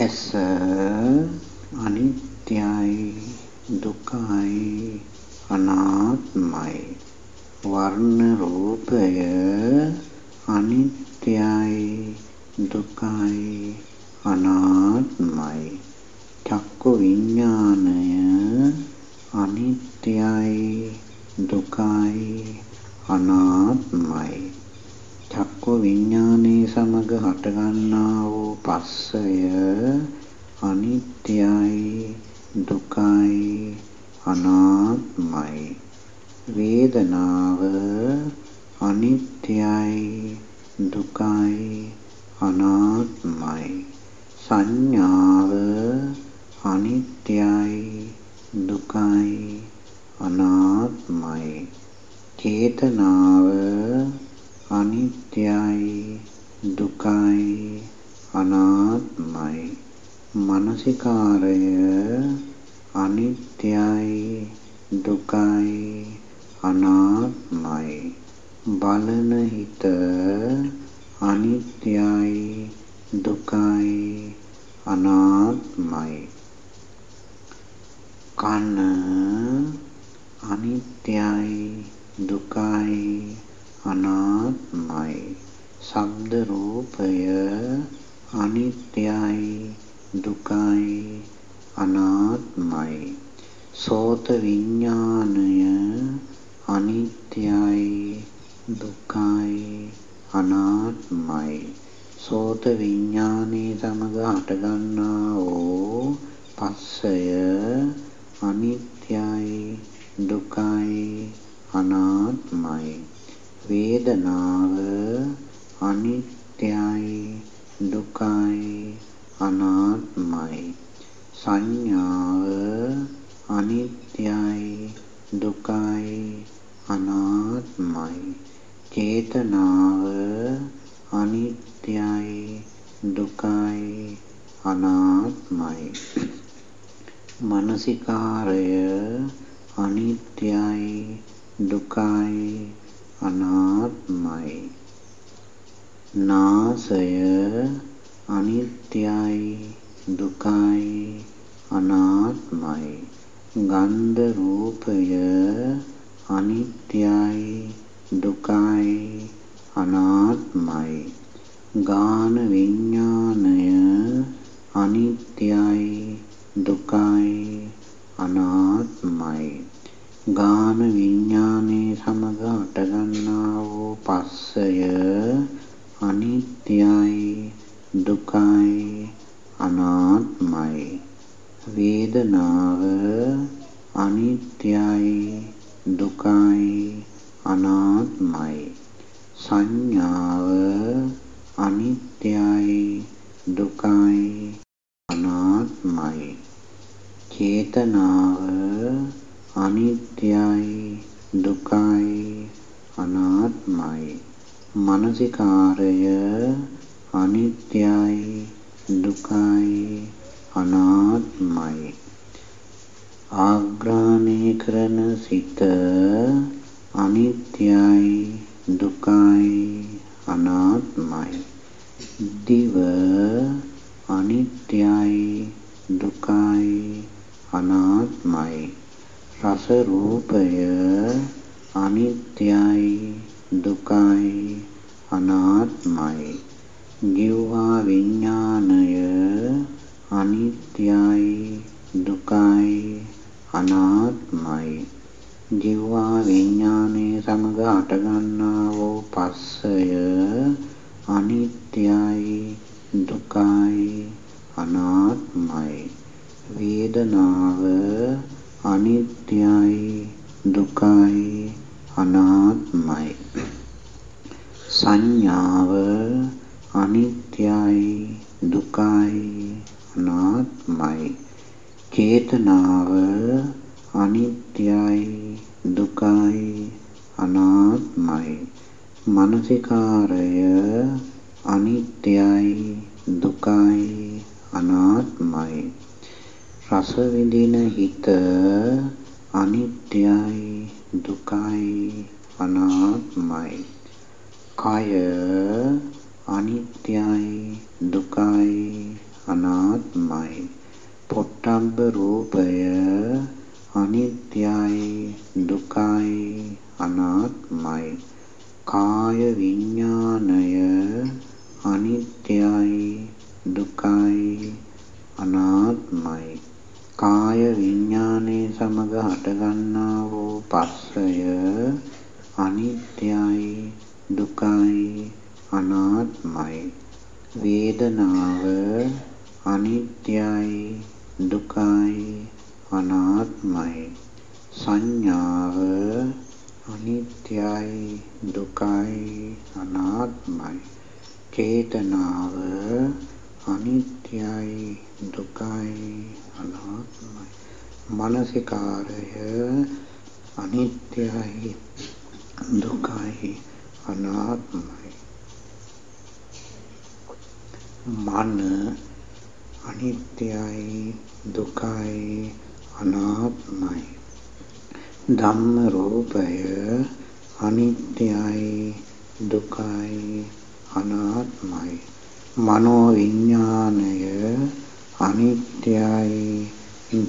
ඇස අනිත්‍යයි දුකයි අනාත්මයි. වර්ණ රූපය අනිත්‍යයි දුකයි අනාත්මයි. චක්කු විඥානය අනිත්‍යයි දුකයි අනාත්මයි. චක්කු විඥානයේ සමග හටගන්නා වූ පස්සය අනිත්‍යයි දුකයි අනාත්මයි. වේදනාව අනිත්‍යයි දුකයි අනාත්මයි. සංඥාව අනිත්‍යයි දුකයි අනාත්මයි. චේතනාව අනිත්‍යයි දුකයි අනාත්මයි. මනසිකාරය අනිත්‍යයි දුකයි අනාත්මයි. බලන හිත අනිත්‍යයි දුකයි අනාත්මයි. කන අනිත්‍යයි දුකයි අනාත්මයි. ශබ්ද රූපය අනිත්‍යයි දුකයි අනාත්මයි. සෝත විඥානය අනිත්‍යයි දුකයි අනාත්මයි. සෝත විඥානයේ සමග හටගන්නා වූ පස්සය අනිත්‍යයි දුකයි අනාත්මයි. වේදනාව අනිත්‍යයි දුකයි අනාත්මයි. සංඥාව අනිත්‍යයි දුකයි අනාත්මයි. චේතනාව අනිත්‍යයි දුකයි අනාත්මයි. මනසිකාරය අනිත්‍යයි දුකයි අනාත්මයි. නාසය අනිත්‍යයි දුකයි අනාත්මයි. ගන්ධ රූපය අනිත්‍යයි දුකයි අනාත්මයි. ගාන විඥානය අනිත්‍යයි දුකයි අනාත්මයි. ගාන විඥානයේ සමග හටගන්නා වූ පස්සය අනිත්‍යයි. දුකයි අනාත්මයි. වේදනාව අනිත්‍යයි දුකයි අනාත්මයි. සංඥාව අනිත්‍යයි දුකයි අනාත්මයි. චේතනාව අනිත්‍යයි දුකයි අනාත්මයි. මනසිකාරය අනිත්‍යයි දුකයි අනාත්මයි. ආග්‍රහණය කරන සිත අනිත්‍යයි දුකයි අනාත්මයි. දිව අනිත්‍යයි දුකයි අනාත්මයි. රස රූපය අනිත්‍යයි දුකයි අනාත්මයි. ජීවා විඥානය අනිත්‍යයි දුකයි අනාත්මයි. ජීවා විඥානයේ සමග හටගන්නා වූ පස්සය අනිත්‍යයි දුකයි අනාත්මයි. වේදනාව අනිත්‍යයි දුකයි අනාත්මයි. සංඥාව අනිත්‍යයි දුකයි අනාත්මයි. චේතනාව අනිත්‍යයි දුකයි අනාත්මයි. මනසිකාරය අනිත්‍යයි දුකයි අනාත්මයි. රස විඳින හිත අනිත්‍යයි දුකයි අනාත්මයි. කය අනිත්‍යයි දුකයි අනාත්මයි. පොට්ටබ්බ රූපය අනිත්‍යයි දුකයි අනාත්මයි. කාය විඥානය අනිත්‍යයි දුකයි අනාත්මයි. කාය විඥානයේ සමග හටගන්නා වූ පස්සය අනිත්‍යයි දුකයි අනාත්මයි. වේදනාව අනිත්‍යයි දුකයි අනාත්මයි. සංඥාව අනිත්‍යයි දුකයි අනාත්මයි. චේතනාව අනිත්‍යයි දුකයි අනාත්මයි. මානසිකාරය අනිත්‍යයි දුකයි අනාත්මයි. මන අනිත්‍යයි දුකයි අනාත්මයි. ධම්ම රූපය අනිත්‍යයි දුකයි අනාත්මයි. මනෝ විඥානය අනිත්‍යයි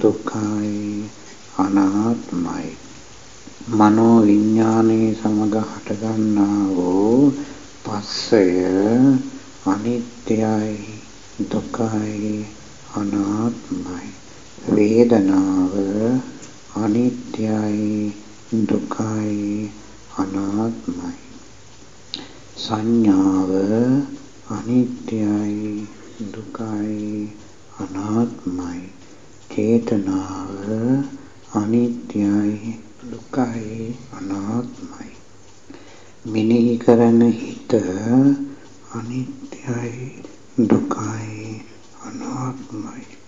දුකයි අනාත්මයි. මනෝ විඥානයේ සමග හටගන්නා වූ පස්සය අනිත්‍යයි දුකයි අනාත්මයි. වේදනාව අනිත්‍යයි දුකයි අනාත්මයි. සංඥාව අනිත්‍යයි දුකයි අනාත්මයි. චේතනාව අනිත්‍යයි දුකයි අනාත්මයි. මිනෙහි කරන හිත අනිත්‍යයි දුකයි අනාත්මයි